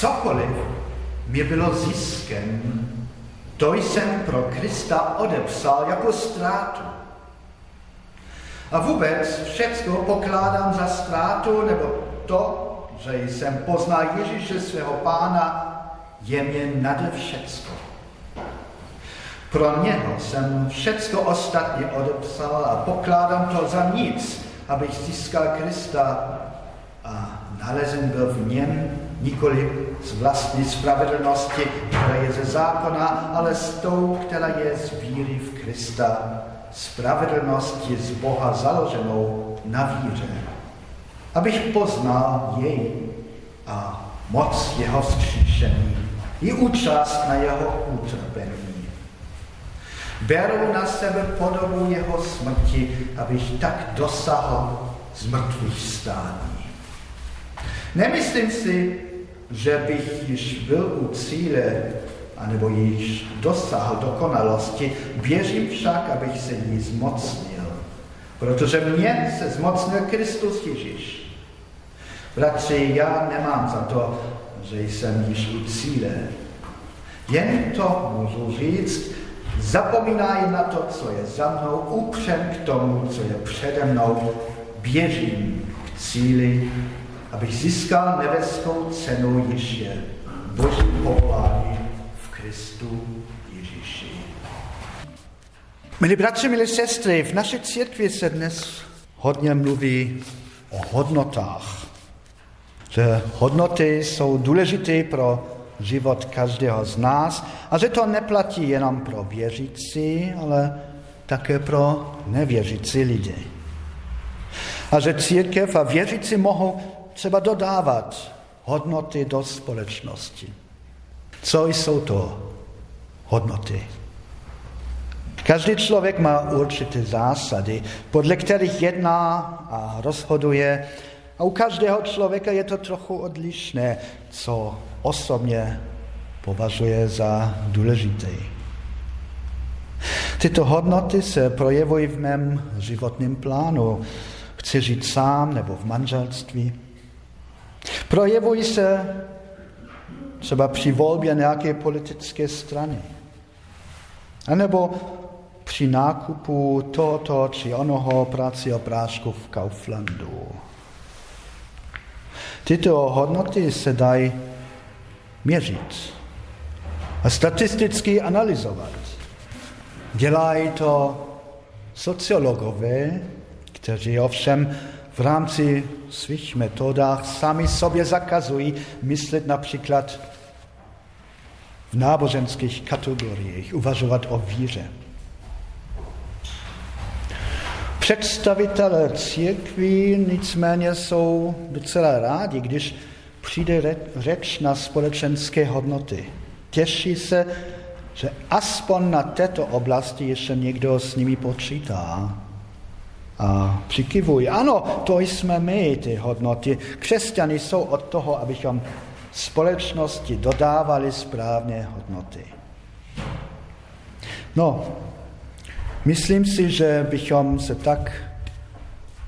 cokoliv mi bylo ziskem, to jsem pro Krista odepsal jako ztrátu. A vůbec všecko pokládám za ztrátu, nebo to, že jsem poznal Ježíše svého pána, je mě nade všecko. Pro něho jsem všecko ostatně odepsal a pokládám to za nic, abych získal Krista a nalezen byl v něm nikoli z vlastní spravedlnosti, která je ze zákona, ale s tou, která je z víry v Krista, spravedlnosti z Boha založenou na víře. Abych poznal jej a moc jeho vzkříšení i účast na jeho utrpení. Beru na sebe podobu jeho smrti, abych tak dosáhl z mrtvých stání. Nemyslím si, že bych již byl u cíle, anebo již dosáhl dokonalosti, běžím však, abych se jí zmocnil, protože mě se zmocnil Kristus Ježíš. Bratři, já nemám za to, že jsem již u cíle. Jen to můžu říct, zapomínají na to, co je za mnou, upřem k tomu, co je přede mnou, běžím k cíli, abych získal nebeskou cenu, již je Boží povolání v Kristu Ježíši. Milí bratři, milí sestry, v naší církvi se dnes hodně mluví o hodnotách. Že hodnoty jsou důležité pro život každého z nás a že to neplatí jenom pro věřící, ale také pro nevěřící lidi. A že církev a věřící mohou třeba dodávat hodnoty do společnosti. Co jsou to hodnoty? Každý člověk má určité zásady, podle kterých jedná a rozhoduje. A u každého člověka je to trochu odlišné, co osobně považuje za důležité. Tyto hodnoty se projevují v mém životním plánu. Chci žít sám nebo v manželství. Projevují se třeba při volbě nějaké politické strany. A nebo při nákupu tohoto či onoho práci prášku v Kauflandu. Tyto hodnoty se dají měřit a statisticky analyzovat. Dělají to sociologové, kteří ovšem v rámci svých metodách sami sobě zakazují myslet například v náboženských kategoriích, uvažovat o víře. Představitelé církví nicméně jsou docela rádi, když přijde řeč na společenské hodnoty. Těší se, že aspoň na této oblasti ještě někdo s nimi počítá a přikivují. Ano, to jsme my, ty hodnoty. Křesťany jsou od toho, abychom společnosti dodávali správné hodnoty. No, myslím si, že bychom se tak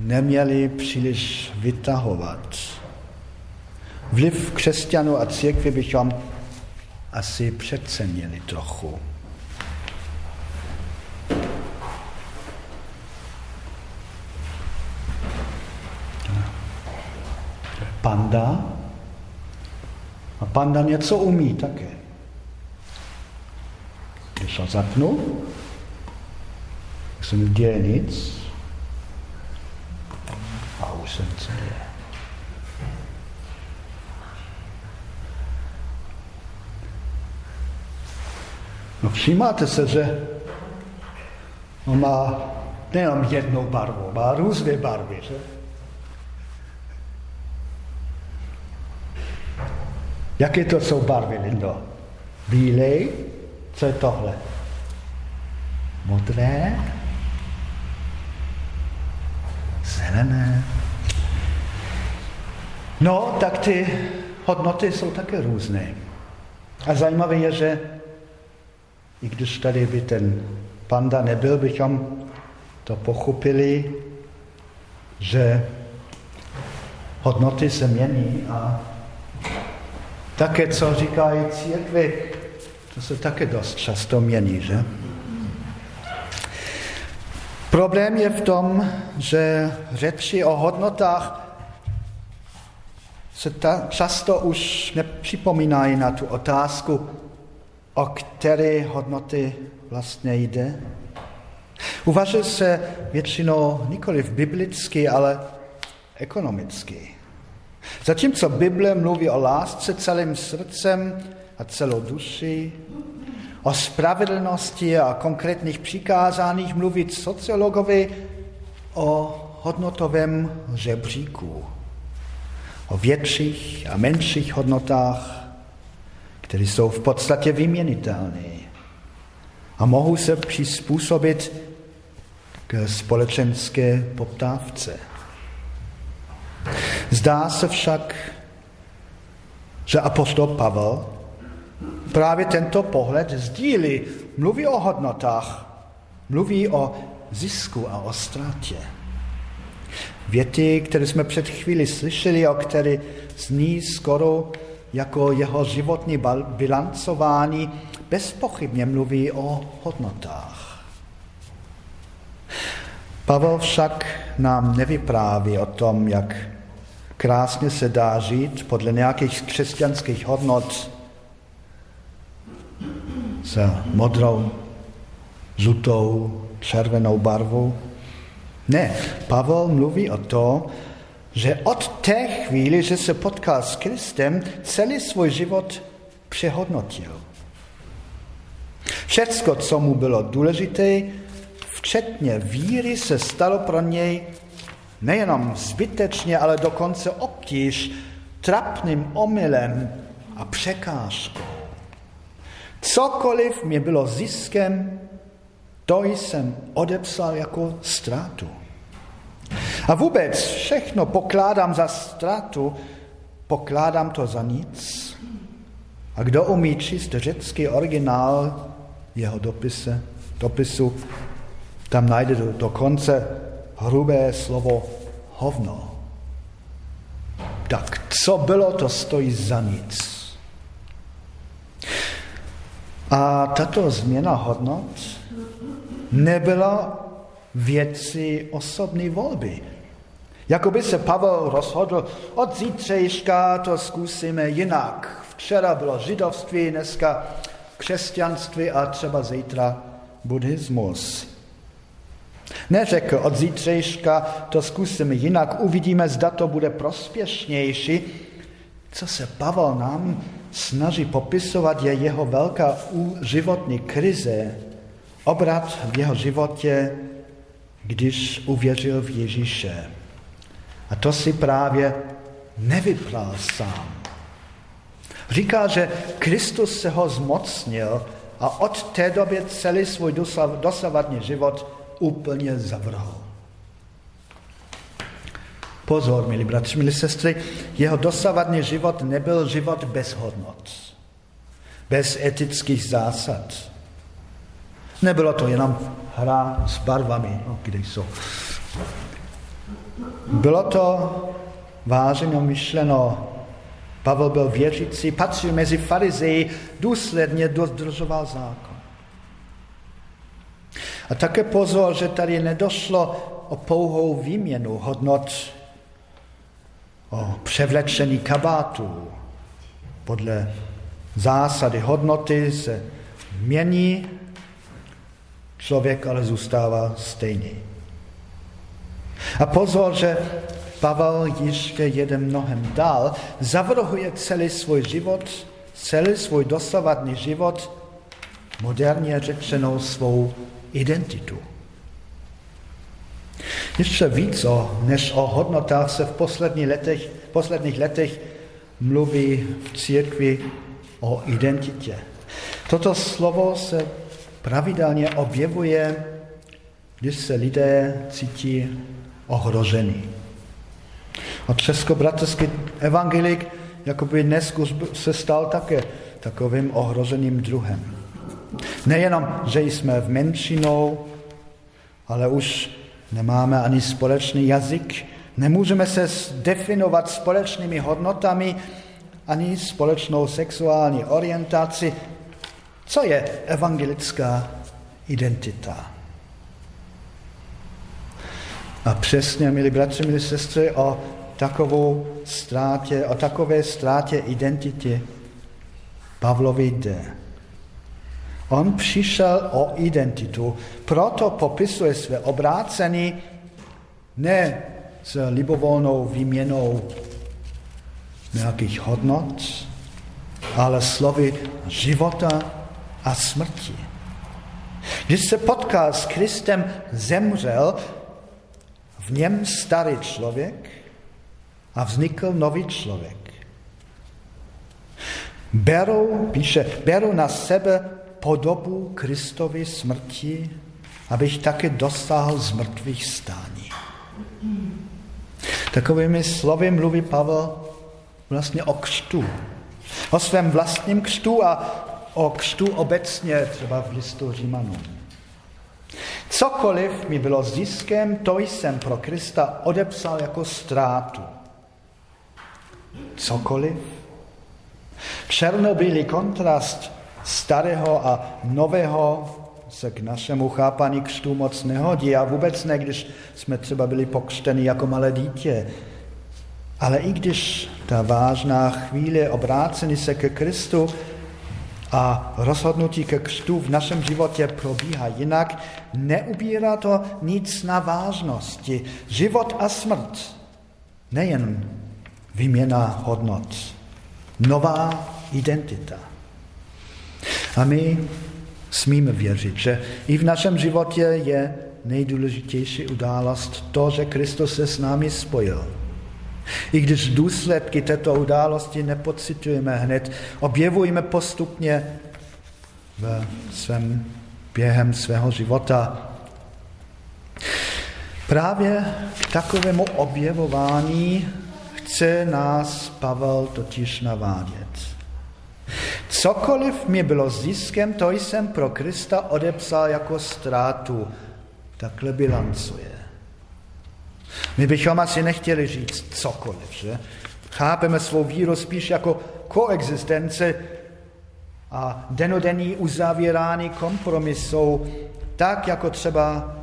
neměli příliš vytahovat. Vliv křesťanů a církvy bychom asi přecenili trochu. Panda. A panda něco umí také. Když ho zapnu, se mi děje nic a už se nic. No všímáte se, že on má nejenom jednou barvu, má různé barvy, že? Jaké to jsou barvy, Lindo? Bílej, co je tohle? Modré, zelené. No, tak ty hodnoty jsou také různé. A zajímavé je, že i když tady by ten panda nebyl, bychom to pochopili, že hodnoty se mění a Také, co říkají církvy, to se také dost často mění, že? Problém je v tom, že řeči o hodnotách se ta, často už nepřipomínají na tu otázku, o které hodnoty vlastně jde. Uvažuje se většinou nikoli v biblicky, ale ekonomicky. Zatímco Bible mluví o lásce celým srdcem a celou duši, o spravedlnosti a konkrétních přikázáních mluví sociologovi o hodnotovém žebříku, o větších a menších hodnotách, které jsou v podstatě vyměnitelné a mohou se přizpůsobit k společenské poptávce. Zdá se však, že apostol Pavel právě tento pohled sdílí. Mluví o hodnotách, mluví o zisku a o ztrátě. Věty, které jsme před chvíli slyšeli, o které zní skoro jako jeho životní bilancování, bezpochybně mluví o hodnotách. Pavel však nám nevypráví o tom, jak krásně se dá žít podle nějakých křesťanských hodnot s modrou, žlutou, červenou barvou. Ne, Pavel mluví o to, že od té chvíli, že se potkal s Kristem, celý svůj život přehodnotil. Všecko, co mu bylo důležité, včetně víry, se stalo pro něj nejenom zbytečně, ale dokonce obtíž, trapným omylem a překážkou. Cokoliv mi bylo ziskem, to jsem odepsal jako ztrátu. A vůbec všechno pokládám za ztrátu, pokládám to za nic. A kdo umí číst řecký originál jeho dopise, dopisu, tam najde do, dokonce hrubé slovo hovno. Tak co bylo, to stojí za nic. A tato změna hodnot nebyla věci osobní volby. Jakoby se Pavel rozhodl, od zítřejška to zkusíme jinak. Včera bylo židovství, dneska křesťanství a třeba zítra buddhismus. Neřekl od zítřejška, to zkusíme jinak, uvidíme, zda to bude prospěšnější. Co se Pavel nám snaží popisovat, je jeho velká životní krize, obrat v jeho životě, když uvěřil v Ježíše. A to si právě nevypral sám. Říká, že Kristus se ho zmocnil a od té doby celý svůj dosavadní život úplně zavrhl. Pozor, milí bratři, milí sestry, jeho dosavadní život nebyl život bez hodnot, bez etických zásad. Nebylo to jenom hra s barvami, no, kde jsou. Bylo to vážně myšleno. Pavel byl věřící, patřil mezi farizeji, důsledně dodržoval zákon. A také pozor, že tady nedošlo o pouhou výměnu hodnot, o převlečení kabátu. Podle zásady hodnoty se mění, člověk ale zůstává stejný. A pozor, že Pavel ještě jede mnohem dál, zavrhuje celý svůj život, celý svůj dosavadní život, moderně řečenou svou identitu. Ještě víc o, než o hodnotách se v posledních letech, posledních letech mluví v církvi o identitě. Toto slovo se pravidelně objevuje, když se lidé cítí ohrožený. A Českobratrský evangelik jakoby dnes se stal také takovým ohroženým druhem. Nejenom, že jsme v menšinou, ale už nemáme ani společný jazyk, nemůžeme se definovat společnými hodnotami ani společnou sexuální orientaci. Co je evangelická identita? A přesně, milí bratři, milí sestry, o takovou ztrátě, o takové ztrátě identity Pavlovi jde. On přišel o identitu, proto popisuje své obrácení ne s libovolnou výměnou nějakých hodnot, ale slovy života a smrti. Když se potkal s Kristem, zemřel, v něm starý člověk a vznikl nový člověk. Beru, píše, beru na sebe podobu Kristovy smrti, abych také dosáhl z mrtvých stání. Takovými slovy mluví Pavel vlastně o křtu. O svém vlastním křtu a o křtu obecně, třeba v listu Římanům. Cokoliv mi bylo ziskem, to jsem pro Krista odepsal jako ztrátu. Cokoliv. Černobylý kontrast starého a nového se k našemu chápaní křtu moc nehodí a vůbec ne, když jsme třeba byli pokřteni jako malé dítě. Ale i když ta vážná chvíle obrácení se ke Kristu a rozhodnutí ke křtu v našem životě probíhá jinak, neubírá to nic na vážnosti. Život a smrt, nejen výměna hodnot, nová identita. A my smíme věřit, že i v našem životě je nejdůležitější událost to, že Kristus se s námi spojil. I když důsledky této události nepocitujeme hned, objevujeme postupně v svém během svého života. Právě k takovému objevování chce nás Pavel totiž navádět. Cokoliv mi bylo ziskem, to jsem pro Krista odepsal jako ztrátu. Takhle bilancuje. My bychom asi nechtěli říct cokoliv, že? Chápeme svou víru spíš jako koexistence a denodenní uzavírání kompromisů, tak jako třeba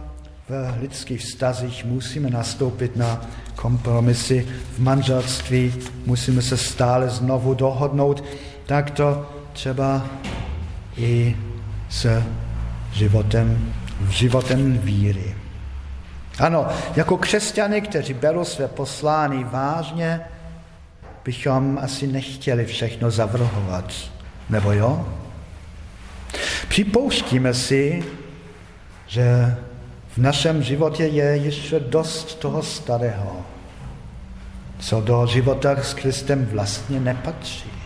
v lidských vztazích musíme nastoupit na kompromisy v manželství, musíme se stále znovu dohodnout, tak to třeba i s životem, životem víry. Ano, jako křesťany, kteří berou své poslání vážně, bychom asi nechtěli všechno zavrhovat. Nebo jo? Připouštíme si, že v našem životě je ještě dost toho starého, co do života s Kristem vlastně nepatří.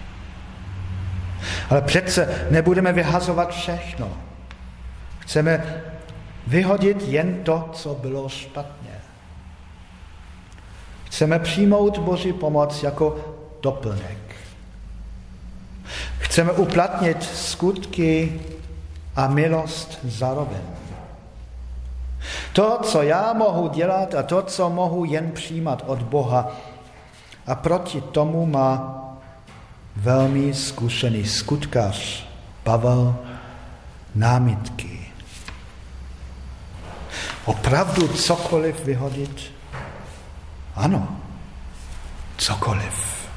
Ale přece nebudeme vyhazovat všechno. Chceme vyhodit jen to, co bylo špatně. Chceme přijmout Boží pomoc jako doplněk. Chceme uplatnit skutky a milost zároveň. To, co já mohu dělat a to, co mohu jen přijímat od Boha. A proti tomu má velmi zkušený skutkař Pavel námitky. Opravdu cokoliv vyhodit? Ano, cokoliv.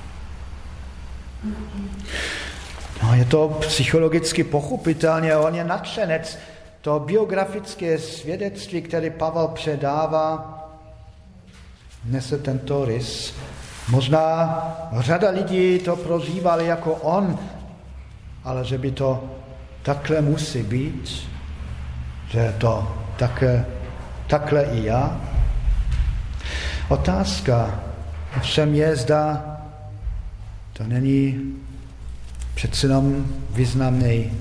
No, je to psychologicky pochopitelně, on je nadšenec. To biografické svědectví, které Pavel předává, nese tento rys. Možná řada lidí to prožívali jako on, ale že by to takhle musí být, že to také, takhle i já. Otázka všem je, zda to není přece jenom významný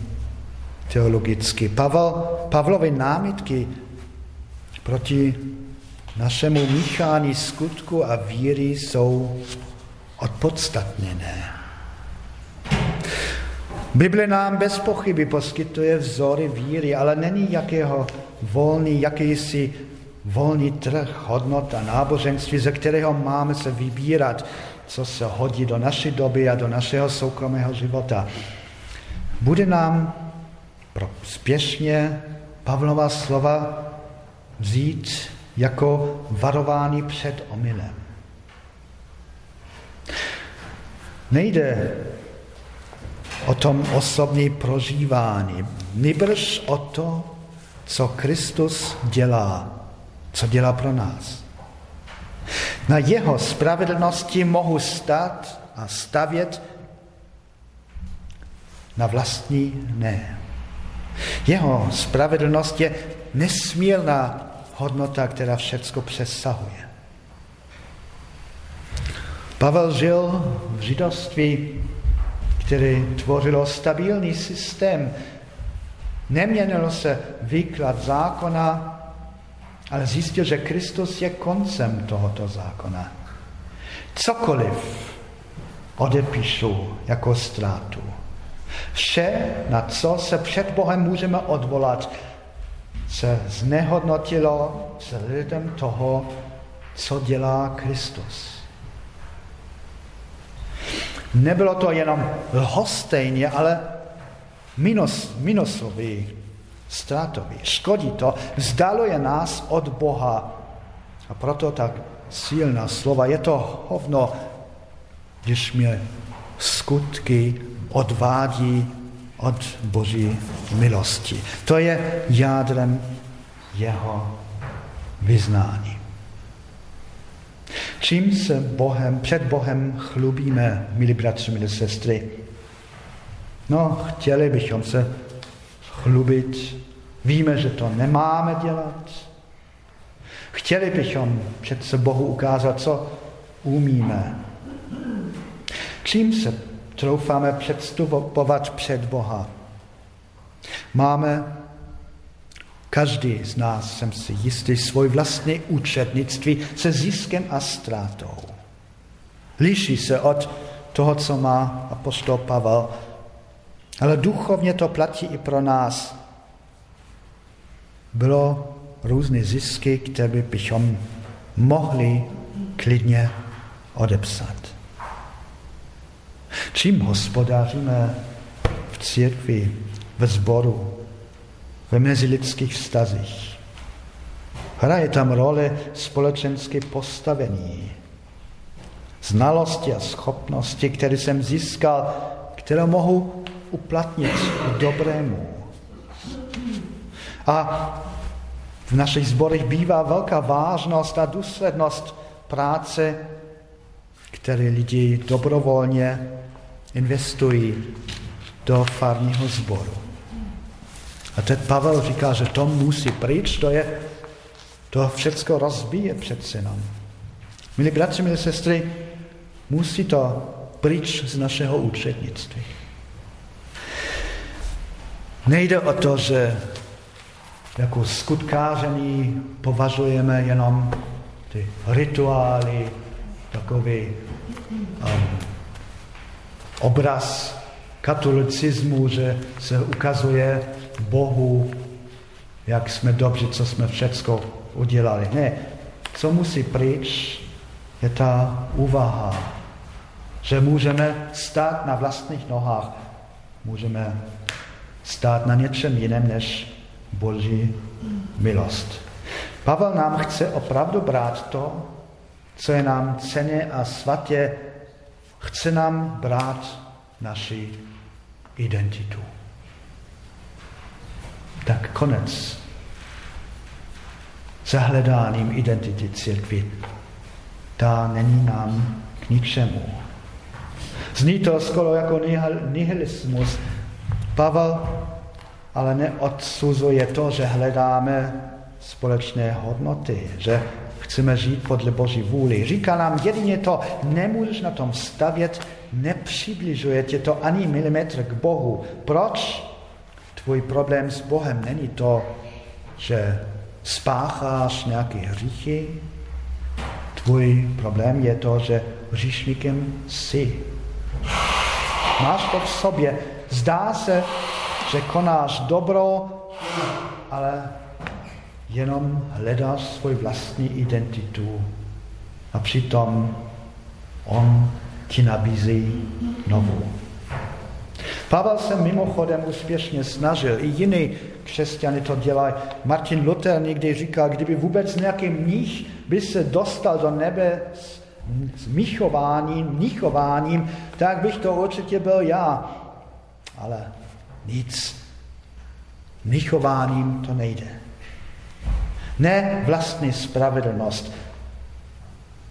teologicky. Pavel, Pavlovy námitky proti našemu míchání skutku a víry jsou odpodstatněné. Bible nám bez pochyby poskytuje vzory víry, ale není jakého volný, jakýsi volný trh hodnot a náboženství, ze kterého máme se vybírat. co se hodí do naší doby a do našeho soukromého života. Bude nám spěšně Pavlova slova vzít jako varování před omylem. Nejde o tom osobní prožívání, nebrž o to, co Kristus dělá, co dělá pro nás. Na jeho spravedlnosti mohu stát a stavět na vlastní ne. Jeho spravedlnost je nesmírná hodnota, která všecko přesahuje. Pavel žil v židovství, který tvořilo stabilní systém. Neměnilo se výklad zákona, ale zjistil, že Kristus je koncem tohoto zákona. Cokoliv odepíšu jako ztrátu. Vše, na co se před Bohem můžeme odvolat, se znehodnotilo lidem toho, co dělá Kristus. Nebylo to jenom lhostejně, ale minus, minusový, ztrátový. Škodí to, vzdaluje nás od Boha. A proto tak silná slova. Je to hovno, když mě skutky odvádí od Boží milosti. To je jádrem jeho vyznání. Čím se Bohem, před Bohem chlubíme, milí bratři, milí sestry? No, chtěli bychom se chlubit, víme, že to nemáme dělat. Chtěli bychom před Bohu ukázat, co umíme. Čím se troufáme předstupovat před Boha. Máme, každý z nás, jsem si jistý, svůj vlastní účetnictví se ziskem a ztrátou. Liší se od toho, co má apostol Pavel, ale duchovně to platí i pro nás. Bylo různé zisky, které bychom mohli klidně odepsat. Čím hospodáříme v církvi, ve sboru, ve mezilidských vztazích? Hraje tam roli společenské postavení, znalosti a schopnosti, které jsem získal, které mohu uplatnit k dobrému. A v našich zborech bývá velká vážnost a důslednost práce, které lidi dobrovolně investují do farního sboru. A teď Pavel říká, že to musí pryč, to je, to všechno rozbíje přece jenom. Milí bratři, milí sestry, musí to pryč z našeho účetnictví. Nejde o to, že jako skutkáření považujeme jenom ty rituály, takový um, obraz katolicismu, že se ukazuje Bohu, jak jsme dobří, co jsme všecko udělali. Ne, co musí pryč, je ta úvaha, že můžeme stát na vlastních nohách, můžeme stát na něčem jiném než Boží milost. Pavel nám chce opravdu brát to, co je nám ceně a svatě Chce nám brát naši identitu. Tak konec zahledáním identity církvy. Ta není nám k ničemu. Zní to skoro jako nihilismus. Pavel ale neodsuzuje to, že hledáme společné hodnoty, že chceme žít podle Boží vůli. Říká nám jedině to, nemůžeš na tom stavět, nepřibližuje tě to ani milimetr k Bohu. Proč? Tvůj problém s Bohem není to, že spácháš nějaké hříchy. Tvůj problém je to, že hříšníkem jsi. Máš to v sobě. Zdá se, že konáš dobro, ale jenom hledáš svou vlastní identitu a přitom On ti nabízí novou. Pavel se mimochodem úspěšně snažil, i jiný křesťany to dělají. Martin Luther někdy říkal, kdyby vůbec nějaký mních by se dostal do nebe s, s míchováním, míchováním, tak bych to určitě byl já. Ale nic. Míchováním to nejde. Ne vlastní spravedlnost,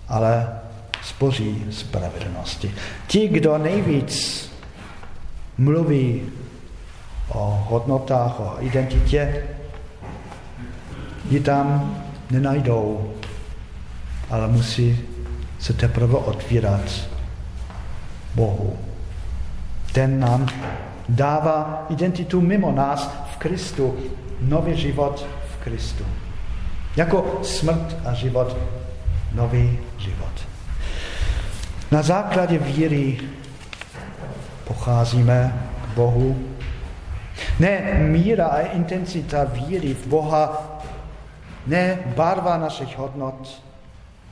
ale spoří spravedlnosti. Ti, kdo nejvíc mluví o hodnotách, o identitě, ji tam nenajdou, ale musí se teprve otvírat Bohu. Ten nám dává identitu mimo nás v Kristu, nový život v Kristu. Jako smrt a život, nový život. Na základě víry pocházíme k Bohu. Ne míra a intenzita víry v Boha, ne barva našich hodnot,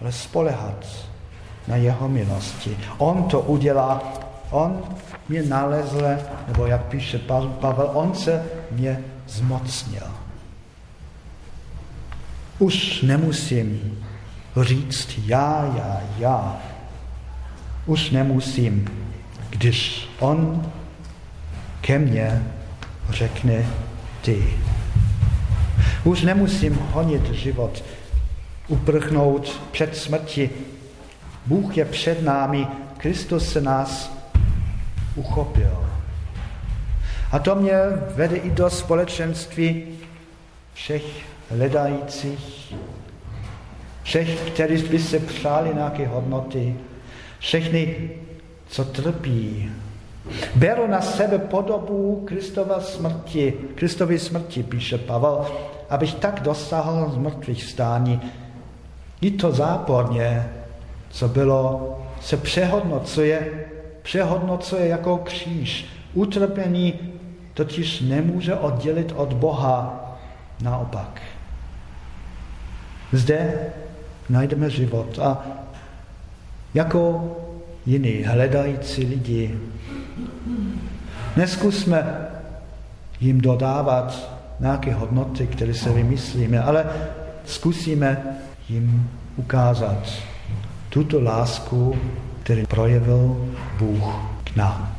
ale spolehat na jeho milosti. On to udělá, on mě nalezl, nebo jak píše Pavel, on se mě zmocnil. Už nemusím říct já, já, já. Už nemusím když on ke mně řekne ty. Už nemusím honit život, uprchnout před smrti. Bůh je před námi, Kristus se nás uchopil. A to mě vede i do společenství všech hledajících, všech, kteří by se přáli nějaké hodnoty, všechny co trpí. Beru na sebe podobu Kristova smrti, Kristovy smrti, píše Pavel, abych tak dosáhl z mrtvých stání. I to záporně, co bylo, se přehodnocuje, přehodnocuje jako kříž. Utrpení totiž nemůže oddělit od Boha, naopak. Zde najdeme život a jako jiný, hledající lidi. Neskusme jim dodávat nějaké hodnoty, které se vymyslíme, ale zkusíme jim ukázat tuto lásku, který projevil Bůh k nám.